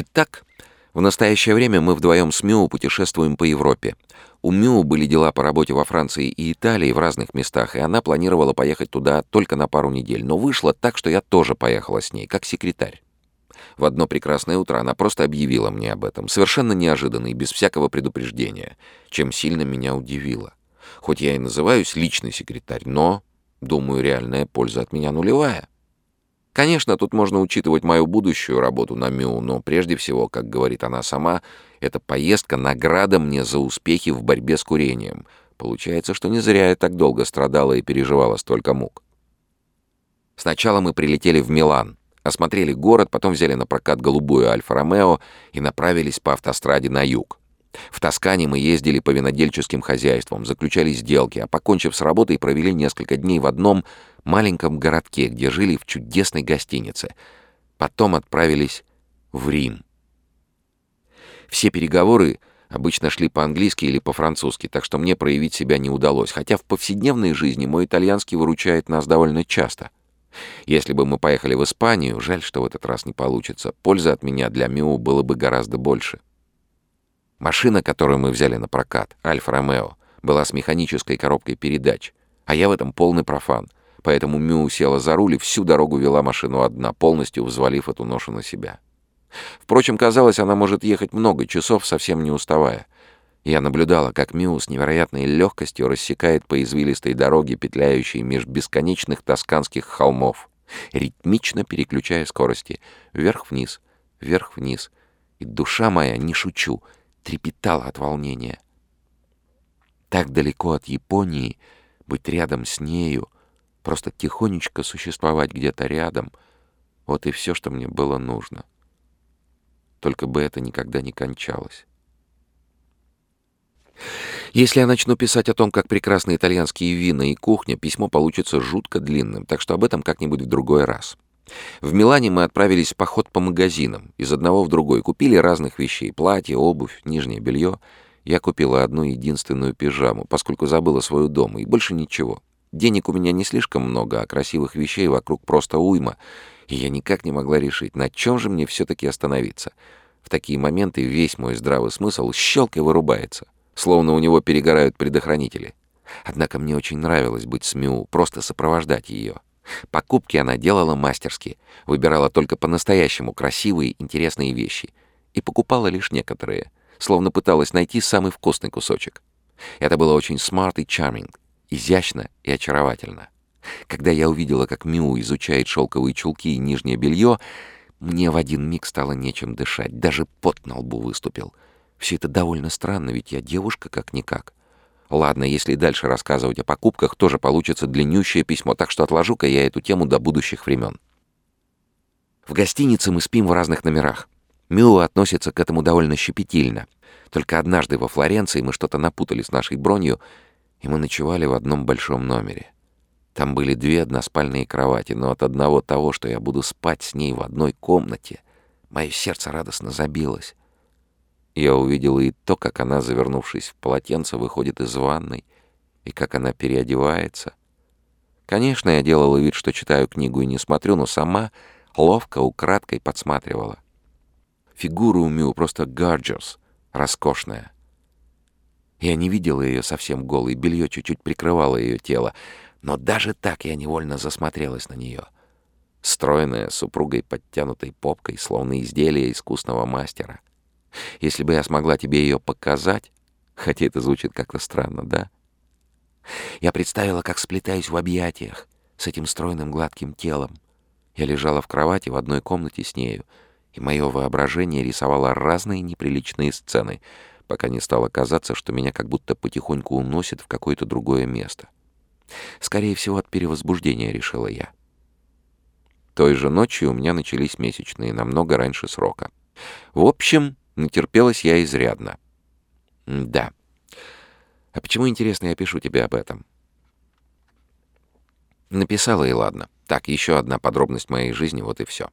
Итак, в настоящее время мы вдвоем с Мю путешествуем по Европе. У Мю были дела по работе во Франции и Италии в разных местах, и она планировала поехать туда только на пару недель. Но вышло так, что я тоже поехала с ней, как секретарь. В одно прекрасное утро она просто объявила мне об этом, совершенно неожиданно и без всякого предупреждения, чем сильно меня удивило. Хоть я и называюсь личный секретарь, но, думаю, реальная польза от меня нулевая. Конечно, тут можно учитывать мою будущую работу на МЮ, но прежде всего, как говорит она сама, эта поездка — награда мне за успехи в борьбе с курением. Получается, что не зря я так долго страдала и переживала столько мук. Сначала мы прилетели в Милан, осмотрели город, потом взяли на прокат голубую Альфа-Ромео и направились по автостраде на юг. В Тоскане мы ездили по винодельческим хозяйствам, заключали сделки, а покончив с работой, провели несколько дней в одном маленьком городке, где жили в чудесной гостинице. Потом отправились в Рим. Все переговоры обычно шли по-английски или по-французски, так что мне проявить себя не удалось, хотя в повседневной жизни мой итальянский выручает нас довольно часто. Если бы мы поехали в Испанию, жаль, что в этот раз не получится, пользы от меня для Миу было бы гораздо больше. Машина, которую мы взяли на прокат, Альфа-Ромео, была с механической коробкой передач, а я в этом полный профан, поэтому Мю села за руль и всю дорогу вела машину одна, полностью взвалив эту ношу на себя. Впрочем, казалось, она может ехать много часов, совсем не уставая. Я наблюдала, как Мю с невероятной легкостью рассекает по извилистой дороге, петляющей меж бесконечных тосканских холмов, ритмично переключая скорости вверх-вниз, вверх-вниз. И душа моя, не шучу — трепетала от волнения. Так далеко от Японии, быть рядом с нею, просто тихонечко существовать где-то рядом — вот и все, что мне было нужно. Только бы это никогда не кончалось. Если я начну писать о том, как прекрасны итальянские вина и кухня, письмо получится жутко длинным, так что об этом как-нибудь в другой раз. В Милане мы отправились в поход по магазинам, из одного в другой, купили разных вещей, платье, обувь, нижнее белье. Я купила одну единственную пижаму, поскольку забыла свою дома, и больше ничего. Денег у меня не слишком много, а красивых вещей вокруг просто уйма, и я никак не могла решить, на чем же мне все-таки остановиться. В такие моменты весь мой здравый смысл щелкой вырубается, словно у него перегорают предохранители. Однако мне очень нравилось быть с Мю, просто сопровождать ее. Покупки она делала мастерски, выбирала только по-настоящему красивые, интересные вещи и покупала лишь некоторые, словно пыталась найти самый вкусный кусочек. Это было очень smart и charming, изящно и очаровательно. Когда я увидела, как Мю изучает шелковые чулки и нижнее белье, мне в один миг стало нечем дышать, даже пот на лбу выступил. Все это довольно странно, ведь я девушка как-никак. Ладно, если дальше рассказывать о покупках, тоже получится длиннющее письмо, так что отложу-ка я эту тему до будущих времен. В гостинице мы спим в разных номерах. Мюа относится к этому довольно щепетильно. Только однажды во Флоренции мы что-то напутали с нашей бронью, и мы ночевали в одном большом номере. Там были две односпальные кровати, но от одного того, что я буду спать с ней в одной комнате, мое сердце радостно забилось. Я увидел и то, как она, завернувшись в полотенце, выходит из ванной, и как она переодевается. Конечно, я делала вид, что читаю книгу и не смотрю, но сама ловко, украдкой подсматривала. Фигура у Мю просто gorgeous, роскошная. Я не видела ее совсем голой, белье чуть-чуть прикрывало ее тело, но даже так я невольно засмотрелась на нее. Стройная, супругой подтянутой попкой, словно изделие искусного мастера. Если бы я смогла тебе ее показать, хотя это звучит как-то странно, да? Я представила, как сплетаюсь в объятиях с этим стройным гладким телом. Я лежала в кровати в одной комнате с нею, и мое воображение рисовало разные неприличные сцены, пока не стало казаться, что меня как будто потихоньку уносит в какое-то другое место. Скорее всего, от перевозбуждения, решила я. Той же ночью у меня начались месячные, намного раньше срока. В общем, Натерпелась я изрядно. Да. А почему, интересно, я пишу тебе об этом? Написала и ладно. Так, еще одна подробность моей жизни, вот и все.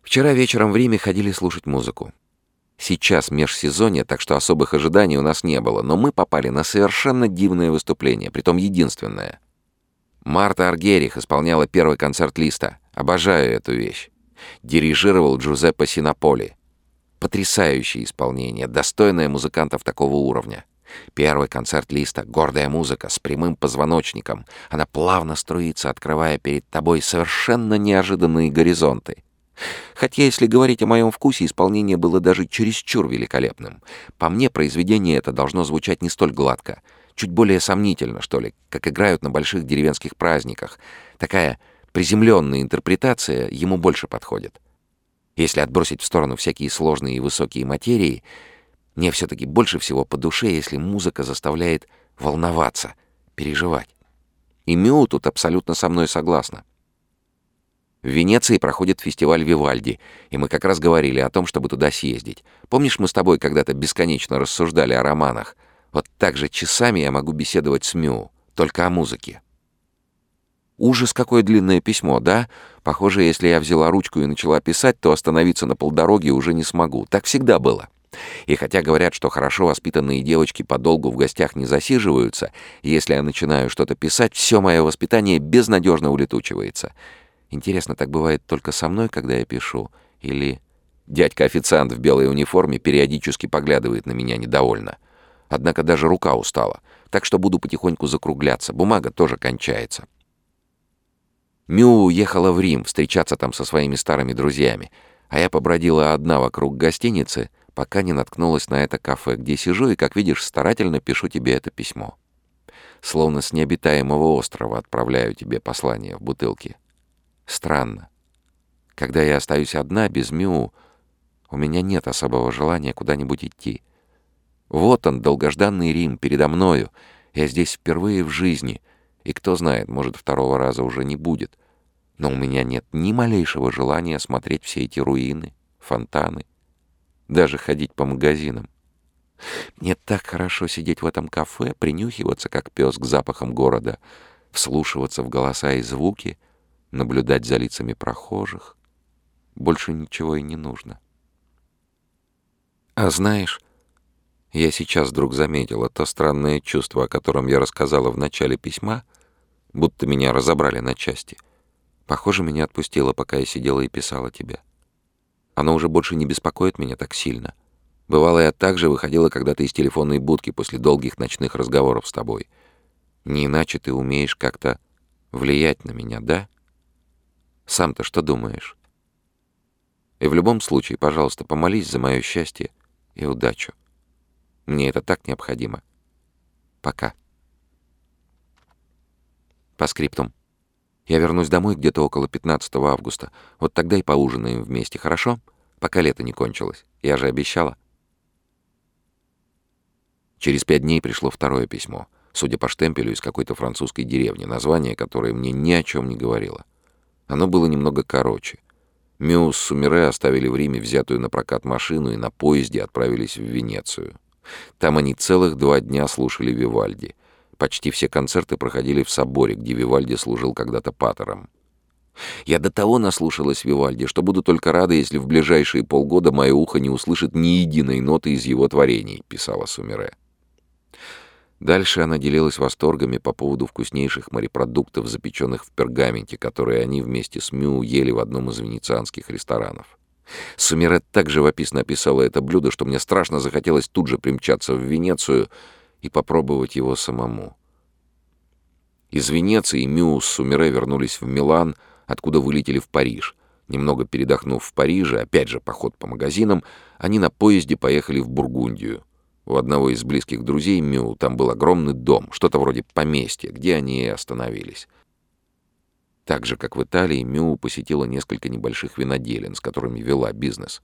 Вчера вечером в Риме ходили слушать музыку. Сейчас межсезонье, так что особых ожиданий у нас не было, но мы попали на совершенно дивное выступление, притом единственное. Марта Аргерих исполняла первый концерт Листа. Обожаю эту вещь. Дирижировал Джузеппе Синаполи. Потрясающее исполнение, достойное музыкантов такого уровня. Первый концерт Листа — гордая музыка с прямым позвоночником. Она плавно струится, открывая перед тобой совершенно неожиданные горизонты. Хотя, если говорить о моем вкусе, исполнение было даже чересчур великолепным. По мне, произведение это должно звучать не столь гладко. Чуть более сомнительно, что ли, как играют на больших деревенских праздниках. Такая приземленная интерпретация ему больше подходит. Если отбросить в сторону всякие сложные и высокие материи, мне все-таки больше всего по душе, если музыка заставляет волноваться, переживать. И Мю тут абсолютно со мной согласна. В Венеции проходит фестиваль Вивальди, и мы как раз говорили о том, чтобы туда съездить. Помнишь, мы с тобой когда-то бесконечно рассуждали о романах? Вот так же часами я могу беседовать с Мю, только о музыке. Ужас, какое длинное письмо, да? Похоже, если я взяла ручку и начала писать, то остановиться на полдороге уже не смогу. Так всегда было. И хотя говорят, что хорошо воспитанные девочки подолгу в гостях не засиживаются, если я начинаю что-то писать, все мое воспитание безнадежно улетучивается. Интересно, так бывает только со мной, когда я пишу? Или дядька-официант в белой униформе периодически поглядывает на меня недовольно? Однако даже рука устала, так что буду потихоньку закругляться, бумага тоже кончается. Мю уехала в Рим встречаться там со своими старыми друзьями, а я побродила одна вокруг гостиницы — пока не наткнулась на это кафе, где сижу и, как видишь, старательно пишу тебе это письмо. Словно с необитаемого острова отправляю тебе послание в бутылке. Странно. Когда я остаюсь одна, без Мю, у меня нет особого желания куда-нибудь идти. Вот он, долгожданный Рим, передо мною. Я здесь впервые в жизни, и кто знает, может, второго раза уже не будет. Но у меня нет ни малейшего желания смотреть все эти руины, фонтаны, даже ходить по магазинам. Мне так хорошо сидеть в этом кафе, принюхиваться, как пес, к запахам города, вслушиваться в голоса и звуки, наблюдать за лицами прохожих. Больше ничего и не нужно. А знаешь, я сейчас вдруг заметила то странное чувство, о котором я рассказала в начале письма, будто меня разобрали на части. Похоже, меня отпустило, пока я сидела и писала тебе. Оно уже больше не беспокоит меня так сильно. Бывало, я также выходила когда-то из телефонной будки после долгих ночных разговоров с тобой. Не иначе ты умеешь как-то влиять на меня, да? Сам-то что думаешь? И в любом случае, пожалуйста, помолись за мое счастье и удачу. Мне это так необходимо. Пока. По скриптум. Я вернусь домой где-то около 15 августа. Вот тогда и поужинаем вместе, хорошо? Пока лето не кончилось. Я же обещала. Через пять дней пришло второе письмо. Судя по штемпелю из какой-то французской деревни, название которое мне ни о чем не говорило. Оно было немного короче. Мю с Сумире оставили в Риме взятую на прокат машину и на поезде отправились в Венецию. Там они целых два дня слушали Вивальди — Почти все концерты проходили в соборе, где Вивальди служил когда-то патером. Я до того наслушалась Вивальди, что буду только рада, если в ближайшие полгода мое ухо не услышит ни единой ноты из его творений», — писала Сумере. Дальше она делилась восторгами по поводу вкуснейших морепродуктов, запеченных в пергаменте, которые они вместе с Мю ели в одном из венецианских ресторанов. Сумере так живописно описала это блюдо, что мне страшно захотелось тут же примчаться в Венецию — и попробовать его самому. Из Венеции Мю с Сумире вернулись в Милан, откуда вылетели в Париж. Немного передохнув в Париже, опять же поход по магазинам, они на поезде поехали в Бургундию. У одного из близких друзей Мю там был огромный дом, что-то вроде поместья, где они и остановились. Так же, как в Италии, Мю посетила несколько небольших виноделин, с которыми вела бизнес.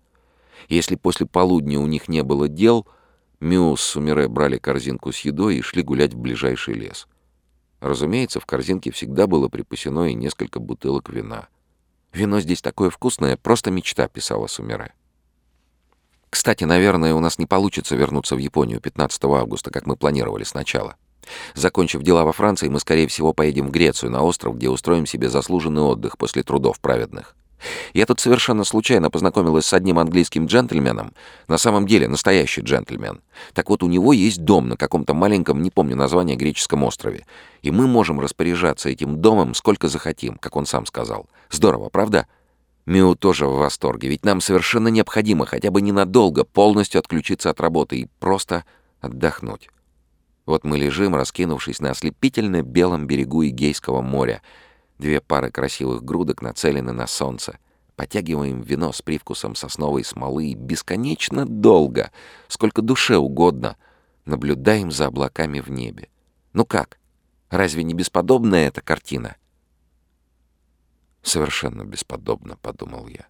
Если после полудня у них не было дел — Мю с Сумире брали корзинку с едой и шли гулять в ближайший лес. Разумеется, в корзинке всегда было припасено и несколько бутылок вина. «Вино здесь такое вкусное, просто мечта», — писала Сумире. «Кстати, наверное, у нас не получится вернуться в Японию 15 августа, как мы планировали сначала. Закончив дела во Франции, мы, скорее всего, поедем в Грецию, на остров, где устроим себе заслуженный отдых после трудов праведных. Я тут совершенно случайно познакомилась с одним английским джентльменом. На самом деле настоящий джентльмен. Так вот, у него есть дом на каком-то маленьком, не помню название, греческом острове. И мы можем распоряжаться этим домом сколько захотим, как он сам сказал. Здорово, правда? Миу тоже в восторге, ведь нам совершенно необходимо хотя бы ненадолго полностью отключиться от работы и просто отдохнуть. Вот мы лежим, раскинувшись на ослепительно белом берегу Игейского моря. Две пары красивых грудок нацелены на солнце. Потягиваем вино с привкусом сосновой смолы бесконечно долго, сколько душе угодно, наблюдаем за облаками в небе. Ну как? Разве не бесподобная эта картина? Совершенно бесподобно, подумал я.